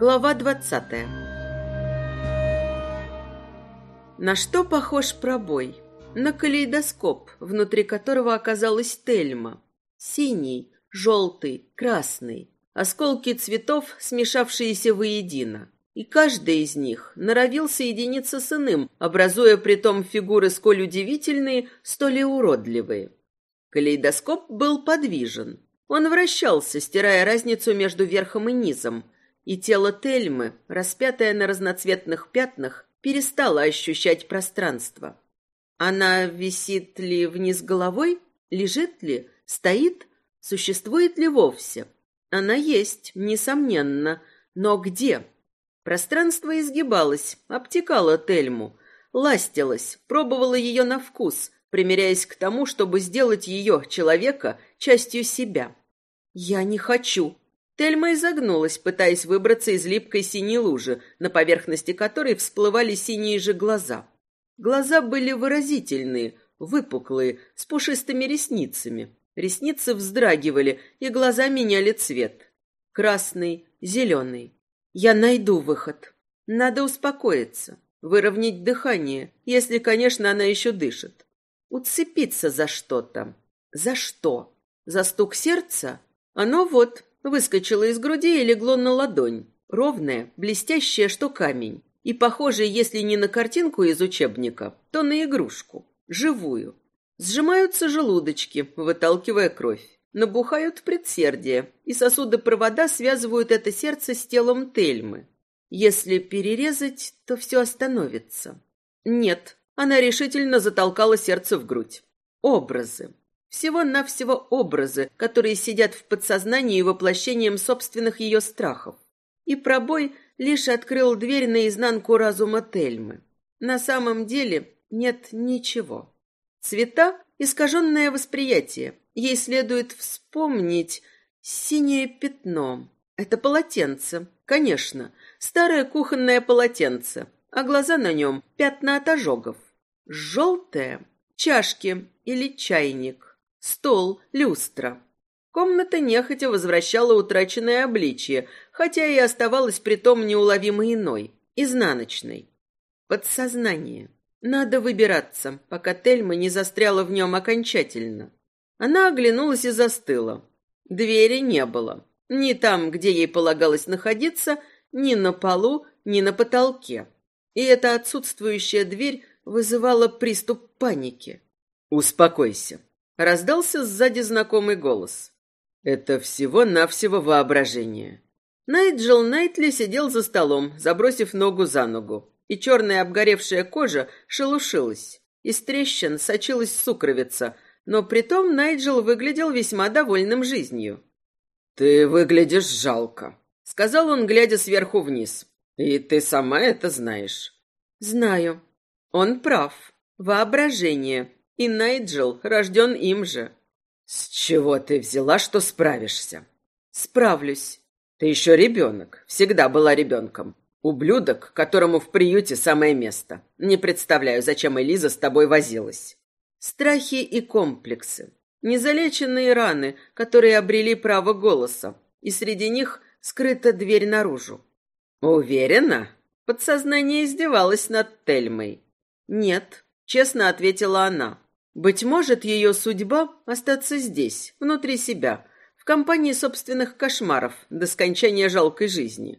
Глава двадцатая На что похож пробой? На калейдоскоп, внутри которого оказалась Тельма. Синий, желтый, красный. Осколки цветов, смешавшиеся воедино. И каждый из них норовил соединиться с иным, образуя притом фигуры сколь удивительные, столь и уродливые. Калейдоскоп был подвижен. Он вращался, стирая разницу между верхом и низом, и тело Тельмы, распятое на разноцветных пятнах, перестало ощущать пространство. Она висит ли вниз головой, лежит ли, стоит, существует ли вовсе? Она есть, несомненно, но где? Пространство изгибалось, обтекало Тельму, ластилось, пробовало ее на вкус, примиряясь к тому, чтобы сделать ее, человека, частью себя. «Я не хочу», Тельма изогнулась, пытаясь выбраться из липкой синей лужи, на поверхности которой всплывали синие же глаза. Глаза были выразительные, выпуклые, с пушистыми ресницами. Ресницы вздрагивали, и глаза меняли цвет. Красный, зеленый. Я найду выход. Надо успокоиться, выровнять дыхание, если, конечно, она еще дышит. Уцепиться за что-то. За что? За стук сердца? Оно вот, выскочило из груди и легло на ладонь. Ровное, блестящее, что камень. И похожее, если не на картинку из учебника, то на игрушку. Живую. Сжимаются желудочки, выталкивая кровь. Набухают предсердия, и сосуды-провода связывают это сердце с телом Тельмы. Если перерезать, то все остановится. Нет, она решительно затолкала сердце в грудь. Образы. Всего-навсего образы, которые сидят в подсознании воплощением собственных ее страхов. И пробой лишь открыл дверь наизнанку разума Тельмы. На самом деле нет ничего. Цвета — искаженное восприятие. Ей следует вспомнить синее пятно. Это полотенце, конечно, старое кухонное полотенце, а глаза на нем — пятна от ожогов. Желтое — чашки или чайник. Стол, люстра. Комната нехотя возвращала утраченное обличье, хотя и оставалась притом неуловимо иной, изнаночной. Подсознание. Надо выбираться, пока Тельма не застряла в нем окончательно. Она оглянулась и застыла. Двери не было. Ни там, где ей полагалось находиться, ни на полу, ни на потолке. И эта отсутствующая дверь вызывала приступ паники. «Успокойся», Раздался сзади знакомый голос. Это всего-навсего воображение. Найджел Найтли сидел за столом, забросив ногу за ногу, и черная обгоревшая кожа шелушилась. Из трещин сочилась сукровица, но притом Найджел выглядел весьма довольным жизнью. «Ты выглядишь жалко», — сказал он, глядя сверху вниз. «И ты сама это знаешь». «Знаю. Он прав. Воображение. И Найджел рожден им же. С чего ты взяла, что справишься? Справлюсь. Ты еще ребенок. Всегда была ребенком. Ублюдок, которому в приюте самое место. Не представляю, зачем Элиза с тобой возилась. Страхи и комплексы. Незалеченные раны, которые обрели право голоса. И среди них скрыта дверь наружу. Уверена? Подсознание издевалось над Тельмой. Нет, честно ответила она. Быть может, ее судьба остаться здесь, внутри себя, в компании собственных кошмаров до скончания жалкой жизни.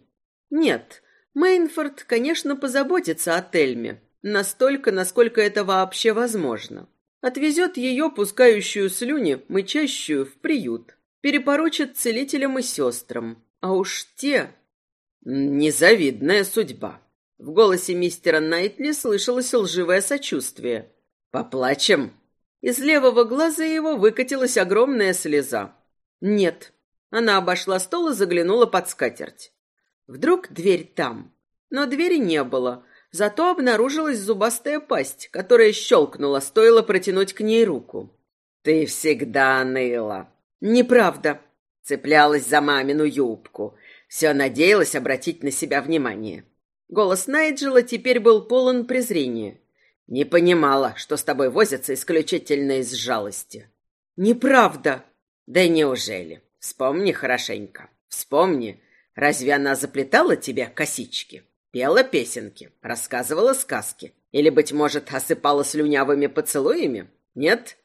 Нет, Мейнфорд, конечно, позаботится о Тельме, настолько, насколько это вообще возможно. Отвезет ее, пускающую слюни, мычащую, в приют. Перепоручит целителям и сестрам. А уж те... Незавидная судьба. В голосе мистера Найтли слышалось лживое сочувствие. «Поплачем?» Из левого глаза его выкатилась огромная слеза. Нет. Она обошла стол и заглянула под скатерть. Вдруг дверь там. Но двери не было. Зато обнаружилась зубастая пасть, которая щелкнула, стоило протянуть к ней руку. «Ты всегда ныла». «Неправда». Цеплялась за мамину юбку. Все надеялась обратить на себя внимание. Голос Найджела теперь был полон презрения. Не понимала, что с тобой возятся исключительно из жалости. Неправда. Да неужели? Вспомни хорошенько. Вспомни, разве она заплетала тебе косички? Пела песенки, рассказывала сказки? Или, быть может, осыпала слюнявыми поцелуями? Нет?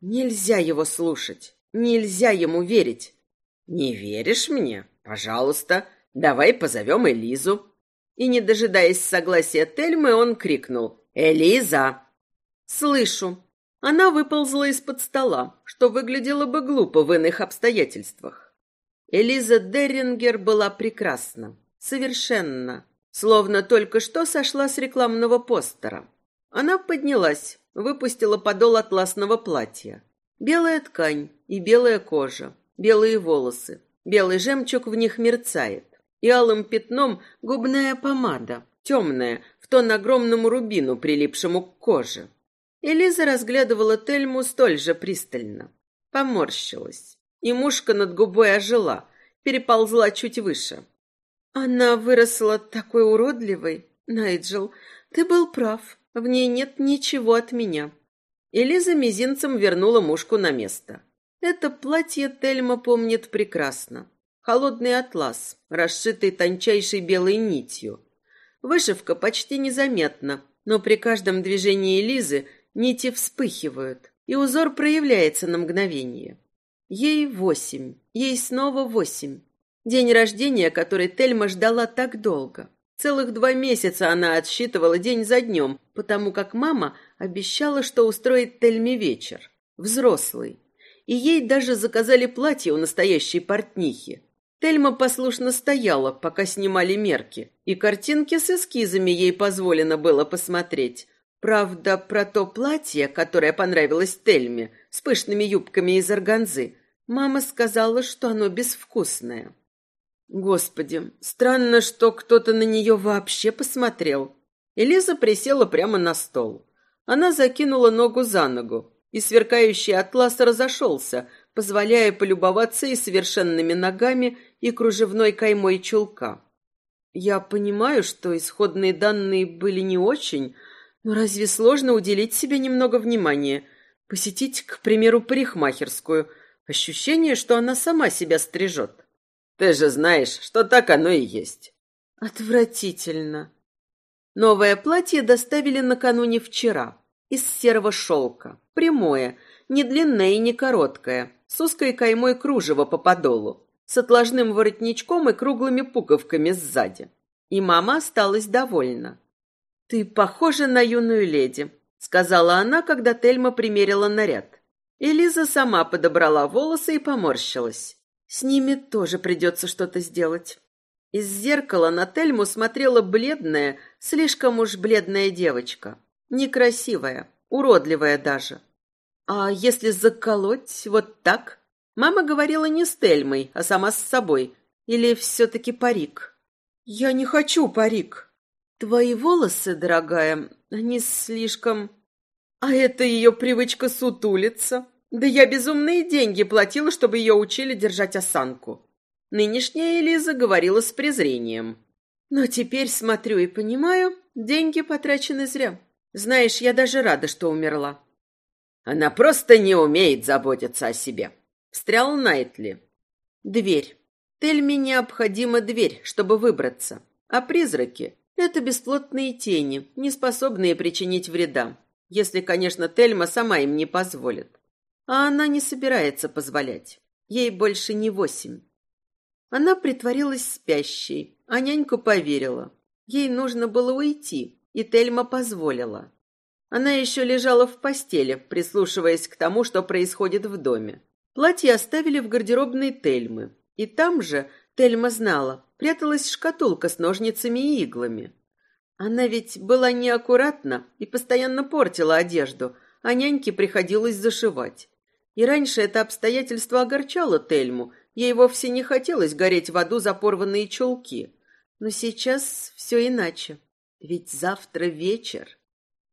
Нельзя его слушать. Нельзя ему верить. Не веришь мне? Пожалуйста, давай позовем Элизу. И, не дожидаясь согласия Тельмы, он крикнул «Элиза!» «Слышу!» Она выползла из-под стола, что выглядело бы глупо в иных обстоятельствах. Элиза Деррингер была прекрасна, совершенно, словно только что сошла с рекламного постера. Она поднялась, выпустила подол атласного платья. Белая ткань и белая кожа, белые волосы, белый жемчуг в них мерцает. И алым пятном губная помада, темная, в тон огромному рубину, прилипшему к коже. Элиза разглядывала Тельму столь же пристально. Поморщилась. И мушка над губой ожила, переползла чуть выше. Она выросла такой уродливой. Найджел, ты был прав. В ней нет ничего от меня. Элиза мизинцем вернула мушку на место. Это платье Тельма помнит прекрасно. Холодный атлас, расшитый тончайшей белой нитью. Вышивка почти незаметна, но при каждом движении Элизы нити вспыхивают, и узор проявляется на мгновение. Ей восемь, ей снова восемь. День рождения, который Тельма ждала так долго. Целых два месяца она отсчитывала день за днем, потому как мама обещала, что устроит Тельме вечер. Взрослый. И ей даже заказали платье у настоящей портнихи. Тельма послушно стояла, пока снимали мерки, и картинки с эскизами ей позволено было посмотреть. Правда, про то платье, которое понравилось Тельме, с пышными юбками из органзы, мама сказала, что оно безвкусное. Господи, странно, что кто-то на нее вообще посмотрел. Элиза присела прямо на стол. Она закинула ногу за ногу, и сверкающий атлас разошелся, позволяя полюбоваться и совершенными ногами, и кружевной каймой чулка. Я понимаю, что исходные данные были не очень, но разве сложно уделить себе немного внимания? Посетить, к примеру, парикмахерскую. Ощущение, что она сама себя стрижет. Ты же знаешь, что так оно и есть. Отвратительно. Новое платье доставили накануне вчера. Из серого шелка. Прямое, не длинное и не короткое. С узкой каймой кружева по подолу. С отложным воротничком и круглыми пуговками сзади. И мама осталась довольна. «Ты похожа на юную леди», — сказала она, когда Тельма примерила наряд. Элиза сама подобрала волосы и поморщилась. С ними тоже придется что-то сделать. Из зеркала на Тельму смотрела бледная, слишком уж бледная девочка. Некрасивая, уродливая даже. А если заколоть вот так? Мама говорила не с Тельмой, а сама с собой. Или все-таки парик? Я не хочу парик. Твои волосы, дорогая, они слишком... А это ее привычка сутулиться. Да я безумные деньги платила, чтобы ее учили держать осанку. Нынешняя Элиза говорила с презрением. Но теперь смотрю и понимаю, деньги потрачены зря. Знаешь, я даже рада, что умерла. Она просто не умеет заботиться о себе. Встрял Найтли. Дверь. Тельме необходима дверь, чтобы выбраться. А призраки — это бесплотные тени, не способные причинить вреда. Если, конечно, Тельма сама им не позволит. А она не собирается позволять. Ей больше не восемь. Она притворилась спящей, а нянька поверила. Ей нужно было уйти, и Тельма позволила. Она еще лежала в постели, прислушиваясь к тому, что происходит в доме. Платье оставили в гардеробной Тельмы. И там же, Тельма знала, пряталась шкатулка с ножницами и иглами. Она ведь была неаккуратна и постоянно портила одежду, а няньке приходилось зашивать. И раньше это обстоятельство огорчало Тельму. Ей вовсе не хотелось гореть в аду за порванные чулки. Но сейчас все иначе. Ведь завтра вечер.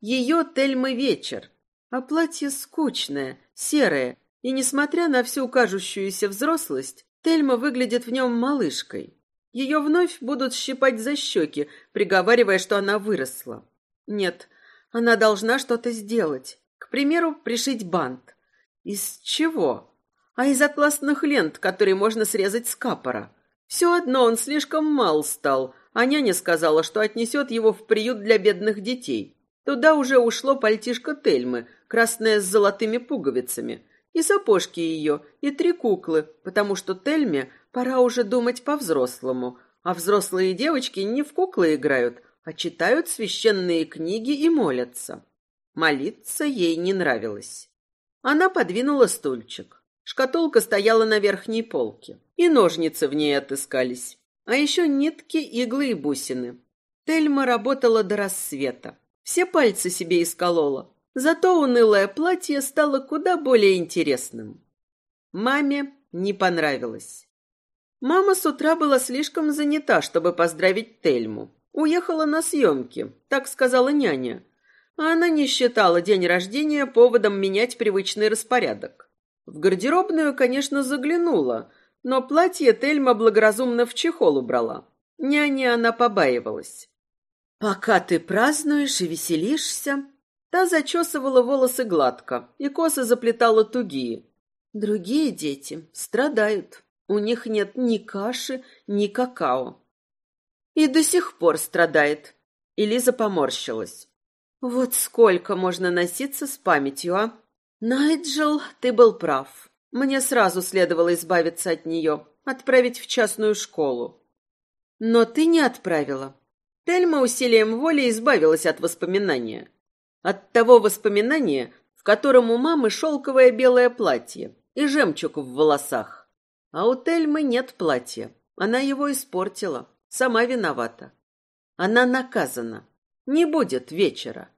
Ее Тельмы вечер. А платье скучное, серое. И несмотря на всю кажущуюся взрослость, Тельма выглядит в нем малышкой. Ее вновь будут щипать за щеки, приговаривая, что она выросла. Нет, она должна что-то сделать. К примеру, пришить бант. Из чего? А из атласных лент, которые можно срезать с капора. Все одно он слишком мал стал, а няня сказала, что отнесет его в приют для бедных детей. Туда уже ушло пальтишко Тельмы, красное с золотыми пуговицами, и сапожки ее, и три куклы, потому что Тельме пора уже думать по-взрослому, а взрослые девочки не в куклы играют, а читают священные книги и молятся. Молиться ей не нравилось. Она подвинула стульчик. Шкатулка стояла на верхней полке, и ножницы в ней отыскались. А еще нитки, иглы и бусины. Тельма работала до рассвета. Все пальцы себе исколола. Зато унылое платье стало куда более интересным. Маме не понравилось. Мама с утра была слишком занята, чтобы поздравить Тельму. Уехала на съемки, так сказала няня. А она не считала день рождения поводом менять привычный распорядок. В гардеробную, конечно, заглянула, но платье Тельма благоразумно в чехол убрала. Няня она побаивалась. «Пока ты празднуешь и веселишься...» Та зачесывала волосы гладко, и косы заплетала тугие. Другие дети страдают. У них нет ни каши, ни какао. И до сих пор страдает. Элиза поморщилась. Вот сколько можно носиться с памятью, а? Найджел, ты был прав. Мне сразу следовало избавиться от нее, отправить в частную школу. Но ты не отправила. Тельма усилием воли избавилась от воспоминания. От того воспоминания, в котором у мамы шелковое белое платье и жемчуг в волосах. А у Тельмы нет платья. Она его испортила. Сама виновата. Она наказана. Не будет вечера.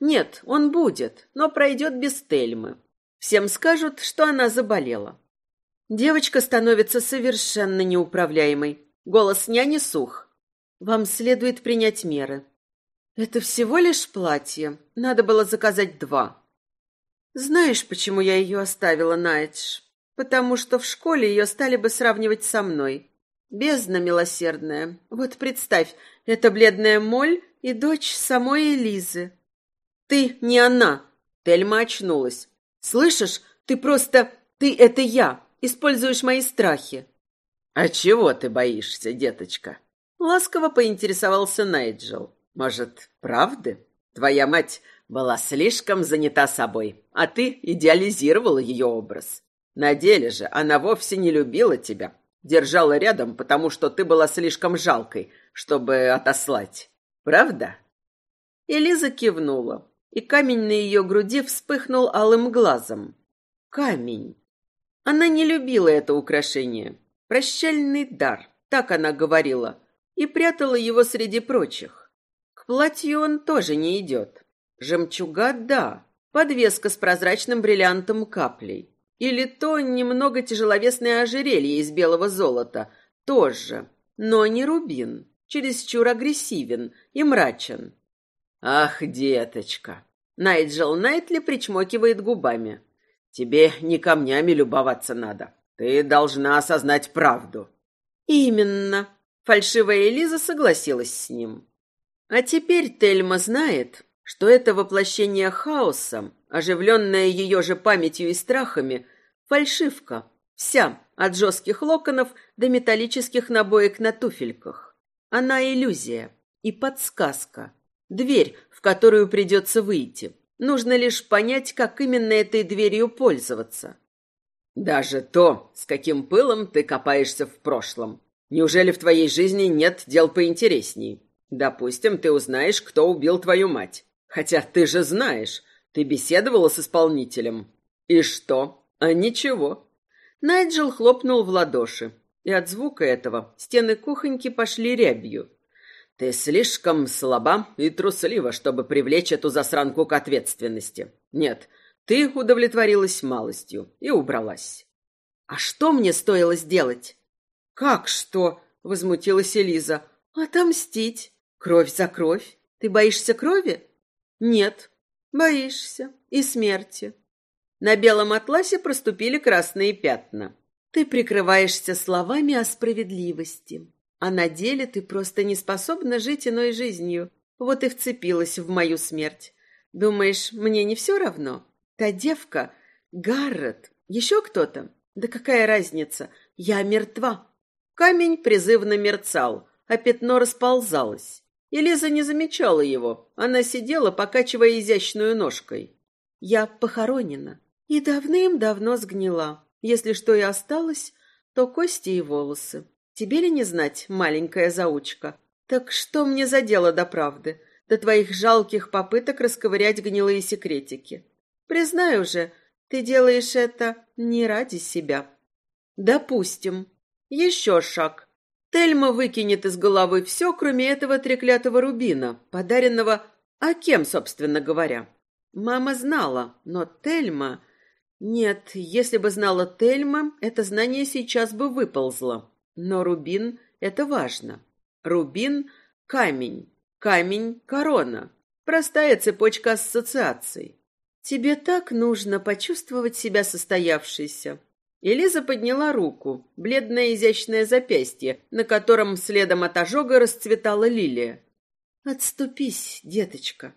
Нет, он будет, но пройдет без Тельмы. Всем скажут, что она заболела. Девочка становится совершенно неуправляемой. Голос няни сух. Вам следует принять меры. Это всего лишь платье. Надо было заказать два. Знаешь, почему я ее оставила, Найдж? Потому что в школе ее стали бы сравнивать со мной. Бездна милосердная. Вот представь, это бледная моль и дочь самой Элизы. Ты не она. Тельма очнулась. Слышишь, ты просто... Ты — это я. Используешь мои страхи. А чего ты боишься, деточка? Ласково поинтересовался Найджел. Может, правды? Твоя мать была слишком занята собой, а ты идеализировала ее образ. На деле же она вовсе не любила тебя, держала рядом, потому что ты была слишком жалкой, чтобы отослать. Правда? Элиза кивнула, и камень на ее груди вспыхнул алым глазом. Камень. Она не любила это украшение. Прощальный дар, так она говорила, и прятала его среди прочих платью он тоже не идет. Жемчуга – да, подвеска с прозрачным бриллиантом каплей. Или то немного тяжеловесное ожерелье из белого золота – тоже, но не рубин, чересчур агрессивен и мрачен. «Ах, деточка!» Найджел Найтли причмокивает губами. «Тебе не камнями любоваться надо. Ты должна осознать правду». «Именно». Фальшивая Элиза согласилась с ним. А теперь Тельма знает, что это воплощение хаоса, оживленное ее же памятью и страхами, фальшивка, вся, от жестких локонов до металлических набоек на туфельках. Она иллюзия и подсказка, дверь, в которую придется выйти. Нужно лишь понять, как именно этой дверью пользоваться. Даже то, с каким пылом ты копаешься в прошлом. Неужели в твоей жизни нет дел поинтересней? Допустим, ты узнаешь, кто убил твою мать. Хотя ты же знаешь, ты беседовала с исполнителем. И что? А ничего. Найджел хлопнул в ладоши, и от звука этого стены кухоньки пошли рябью. Ты слишком слаба и труслива, чтобы привлечь эту засранку к ответственности. Нет, ты удовлетворилась малостью и убралась. А что мне стоило сделать? Как что? возмутилась Элиза. Отомстить. Кровь за кровь. Ты боишься крови? Нет. Боишься. И смерти. На белом атласе проступили красные пятна. Ты прикрываешься словами о справедливости. А на деле ты просто не способна жить иной жизнью. Вот и вцепилась в мою смерть. Думаешь, мне не все равно? Та девка, Гаррет? Еще кто-то? Да какая разница? Я мертва. Камень призывно мерцал, а пятно расползалось. И Лиза не замечала его. Она сидела, покачивая изящную ножкой. Я похоронена и давным-давно сгнила. Если что и осталось, то кости и волосы. Тебе ли не знать, маленькая заучка? Так что мне за дело до правды, до твоих жалких попыток расковырять гнилые секретики? Признаю же, ты делаешь это не ради себя. Допустим. Еще шаг. Тельма выкинет из головы все, кроме этого треклятого рубина, подаренного... А кем, собственно говоря? Мама знала, но Тельма... Нет, если бы знала Тельма, это знание сейчас бы выползло. Но рубин — это важно. Рубин — камень. Камень — корона. Простая цепочка ассоциаций. Тебе так нужно почувствовать себя состоявшейся. Элиза подняла руку, бледное изящное запястье, на котором следом от ожога расцветала лилия. «Отступись, деточка».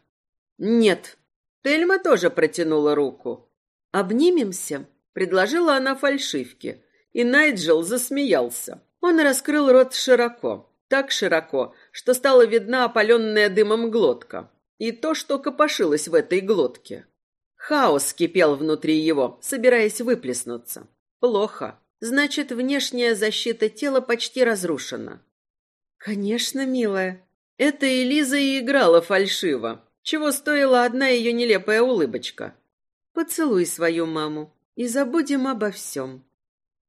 «Нет». Тельма тоже протянула руку. «Обнимемся?» — предложила она фальшивке. И Найджел засмеялся. Он раскрыл рот широко, так широко, что стала видна опаленная дымом глотка. И то, что копошилось в этой глотке. Хаос кипел внутри его, собираясь выплеснуться. Плохо. Значит, внешняя защита тела почти разрушена. Конечно, милая. Это Элиза и играла фальшиво. Чего стоила одна ее нелепая улыбочка. Поцелуй свою маму и забудем обо всем.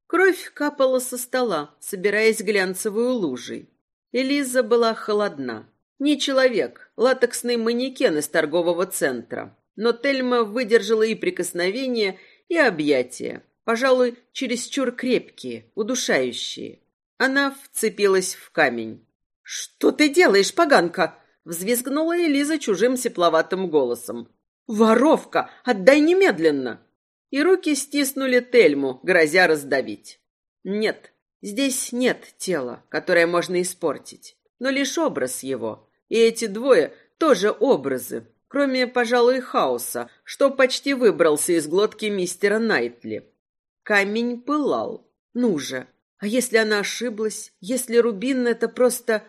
Кровь капала со стола, собираясь глянцевую лужей. Элиза была холодна. Не человек, латексный манекен из торгового центра. Но Тельма выдержала и прикосновения, и объятия пожалуй, чересчур крепкие, удушающие. Она вцепилась в камень. «Что ты делаешь, поганка?» — взвизгнула Элиза чужим сепловатым голосом. «Воровка! Отдай немедленно!» И руки стиснули Тельму, грозя раздавить. «Нет, здесь нет тела, которое можно испортить, но лишь образ его. И эти двое тоже образы, кроме, пожалуй, хаоса, что почти выбрался из глотки мистера Найтли. Камень пылал. Ну же, а если она ошиблась? Если рубин — это просто...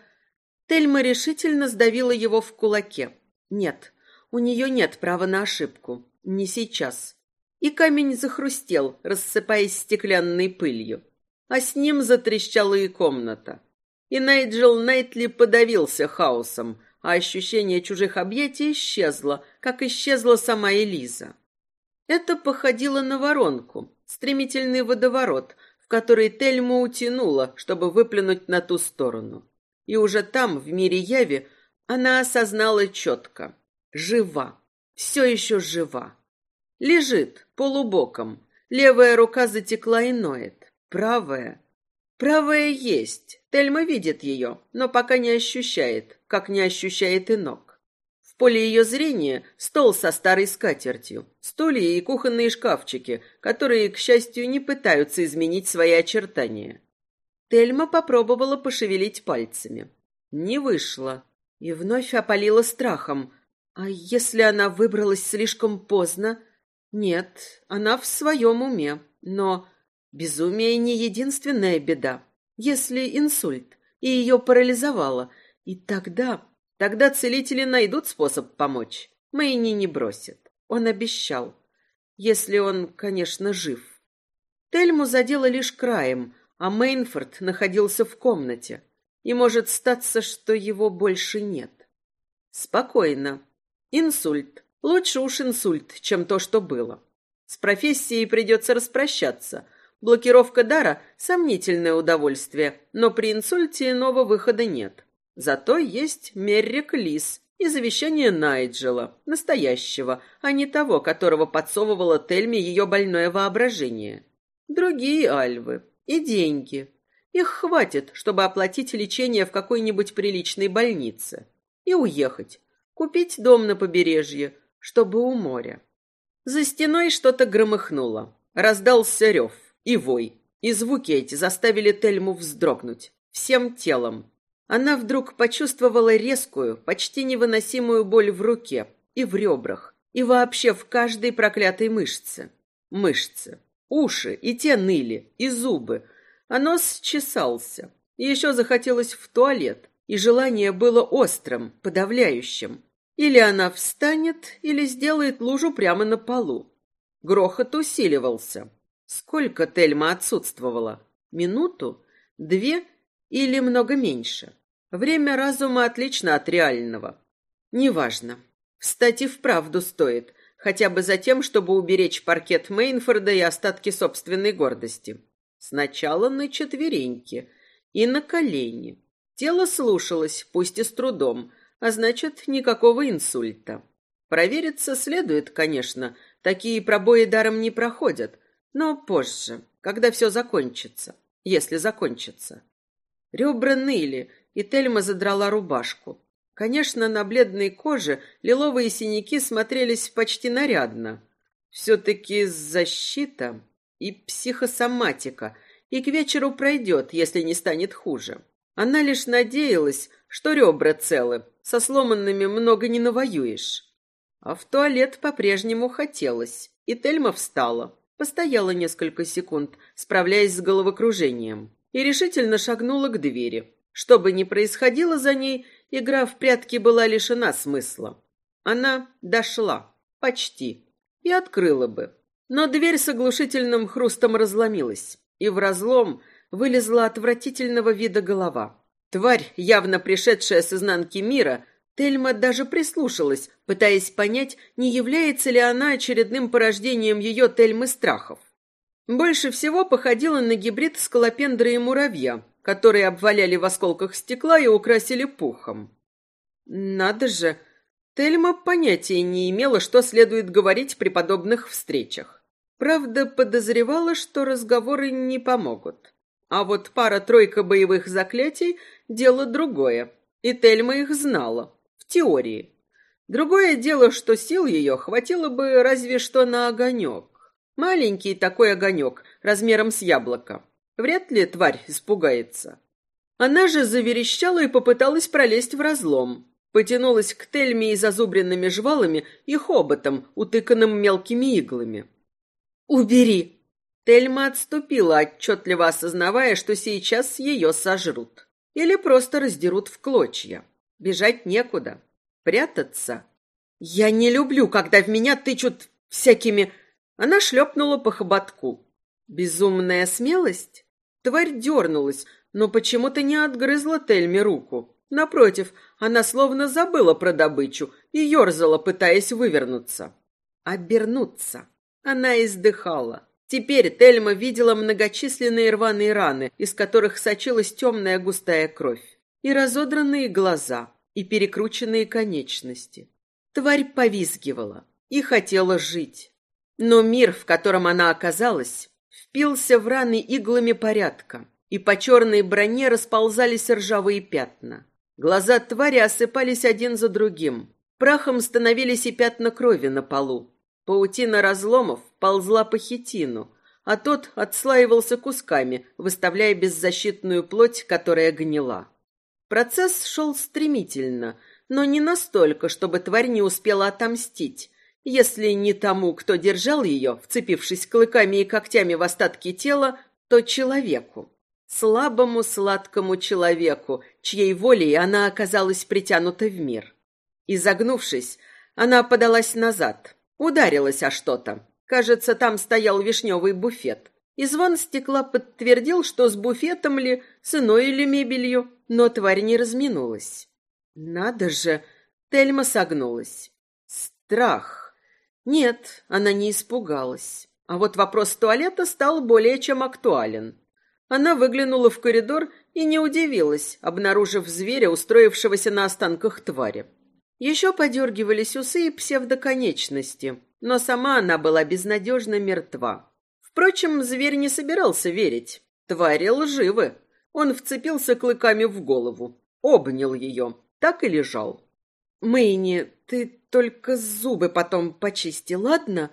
Тельма решительно сдавила его в кулаке. Нет, у нее нет права на ошибку. Не сейчас. И камень захрустел, рассыпаясь стеклянной пылью. А с ним затрещала и комната. И Найджел Найтли подавился хаосом, а ощущение чужих объятий исчезло, как исчезла сама Элиза. Это походило на воронку, стремительный водоворот, в который Тельму утянула, чтобы выплюнуть на ту сторону. И уже там, в мире яви, она осознала четко. Жива. Все еще жива. Лежит, полубоком. Левая рука затекла и ноет. Правая. Правая есть. Тельма видит ее, но пока не ощущает, как не ощущает и ног. Поле ее зрения стол со старой скатертью, стулья и кухонные шкафчики, которые, к счастью, не пытаются изменить свои очертания. Тельма попробовала пошевелить пальцами. Не вышло. И вновь опалила страхом. А если она выбралась слишком поздно? Нет, она в своем уме. Но безумие не единственная беда. Если инсульт, и ее парализовало, и тогда Тогда целители найдут способ помочь. Мэйни не бросит. Он обещал. Если он, конечно, жив. Тельму задело лишь краем, а Мейнфорд находился в комнате. И может статься, что его больше нет. Спокойно. Инсульт. Лучше уж инсульт, чем то, что было. С профессией придется распрощаться. Блокировка дара – сомнительное удовольствие, но при инсульте иного выхода нет. Зато есть Меррик Лис и завещание Найджела, настоящего, а не того, которого подсовывала Тельме ее больное воображение. Другие альвы и деньги. Их хватит, чтобы оплатить лечение в какой-нибудь приличной больнице. И уехать. Купить дом на побережье, чтобы у моря. За стеной что-то громыхнуло. Раздался рев и вой. И звуки эти заставили Тельму вздрогнуть. Всем телом. Она вдруг почувствовала резкую, почти невыносимую боль в руке и в ребрах, и вообще в каждой проклятой мышце. мышцы. Уши и те ныли, и зубы, а нос чесался. Еще захотелось в туалет, и желание было острым, подавляющим. Или она встанет, или сделает лужу прямо на полу. Грохот усиливался. Сколько Тельма отсутствовала? Минуту? Две или много меньше? Время разума отлично от реального. Неважно. Встать и вправду стоит, хотя бы за тем, чтобы уберечь паркет Мейнфорда и остатки собственной гордости. Сначала на четвереньки и на колени. Тело слушалось, пусть и с трудом, а значит, никакого инсульта. Провериться следует, конечно, такие пробои даром не проходят, но позже, когда все закончится, если закончится. Ребра ныли, и Тельма задрала рубашку. Конечно, на бледной коже лиловые синяки смотрелись почти нарядно. Все-таки защита и психосоматика, и к вечеру пройдет, если не станет хуже. Она лишь надеялась, что ребра целы, со сломанными много не навоюешь. А в туалет по-прежнему хотелось, и Тельма встала, постояла несколько секунд, справляясь с головокружением, и решительно шагнула к двери. Что бы ни происходило за ней, игра в прятки была лишена смысла. Она дошла, почти, и открыла бы. Но дверь с оглушительным хрустом разломилась, и в разлом вылезла отвратительного вида голова. Тварь, явно пришедшая с изнанки мира, Тельма даже прислушалась, пытаясь понять, не является ли она очередным порождением ее Тельмы страхов. Больше всего походила на гибрид скалопендры и муравья, которые обваляли в осколках стекла и украсили пухом. Надо же, Тельма понятия не имела, что следует говорить при подобных встречах. Правда, подозревала, что разговоры не помогут. А вот пара-тройка боевых заклятий – дело другое, и Тельма их знала, в теории. Другое дело, что сил ее хватило бы разве что на огонек. Маленький такой огонек, размером с яблоко. Вряд ли тварь испугается. Она же заверещала и попыталась пролезть в разлом. Потянулась к Тельме и зазубренными жвалами и хоботом, утыканным мелкими иглами. «Убери!» Тельма отступила, отчетливо осознавая, что сейчас ее сожрут. Или просто раздерут в клочья. Бежать некуда. Прятаться. «Я не люблю, когда в меня тычут всякими...» Она шлепнула по хоботку. Безумная смелость? Тварь дернулась, но почему-то не отгрызла Тельме руку. Напротив, она словно забыла про добычу и ерзала, пытаясь вывернуться. Обернуться. Она издыхала. Теперь Тельма видела многочисленные рваные раны, из которых сочилась темная густая кровь, и разодранные глаза, и перекрученные конечности. Тварь повизгивала и хотела жить. Но мир, в котором она оказалась, впился в раны иглами порядка, и по черной броне расползались ржавые пятна. Глаза твари осыпались один за другим. Прахом становились и пятна крови на полу. Паутина разломов ползла по хитину, а тот отслаивался кусками, выставляя беззащитную плоть, которая гнила. Процесс шел стремительно, но не настолько, чтобы тварь не успела отомстить, если не тому, кто держал ее, вцепившись клыками и когтями в остатки тела, то человеку. Слабому сладкому человеку, чьей волей она оказалась притянута в мир. Изогнувшись, она подалась назад, ударилась о что-то. Кажется, там стоял вишневый буфет. И звон стекла подтвердил, что с буфетом ли, с иной или мебелью, но тварь не разминулась. Надо же! Тельма согнулась. Страх. Нет, она не испугалась. А вот вопрос туалета стал более чем актуален. Она выглянула в коридор и не удивилась, обнаружив зверя, устроившегося на останках твари. Еще подергивались усы и псевдоконечности, но сама она была безнадежно мертва. Впрочем, зверь не собирался верить. Твари лживы. Он вцепился клыками в голову, обнял ее, так и лежал. «Мэйни, ты только зубы потом почисти, ладно?»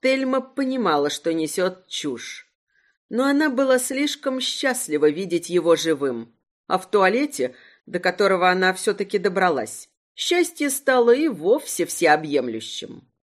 Тельма понимала, что несет чушь. Но она была слишком счастлива видеть его живым. А в туалете, до которого она все-таки добралась, счастье стало и вовсе всеобъемлющим.